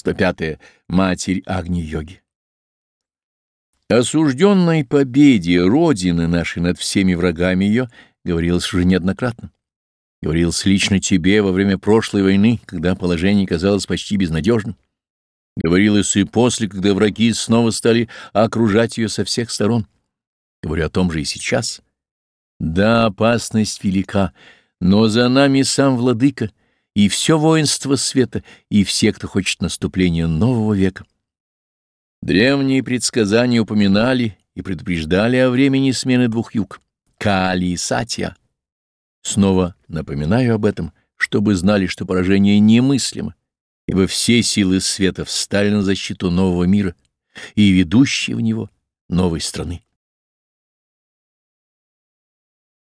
105. Матерь Агни-йоги. Осужденной победе Родины нашей над всеми врагами ее говорилось уже неоднократно. Говорилось лично тебе во время прошлой войны, когда положение казалось почти безнадежным. Говорилось и после, когда враги снова стали окружать ее со всех сторон. Говорю о том же и сейчас. Да, опасность велика, но за нами сам владыка и все воинство света, и все, кто хочет наступления нового века. Древние предсказания упоминали и предупреждали о времени смены двух юг — Кали и Сатья. Снова напоминаю об этом, чтобы знали, что поражение немыслимо, ибо все силы света встали на защиту нового мира и ведущие в него новой страны.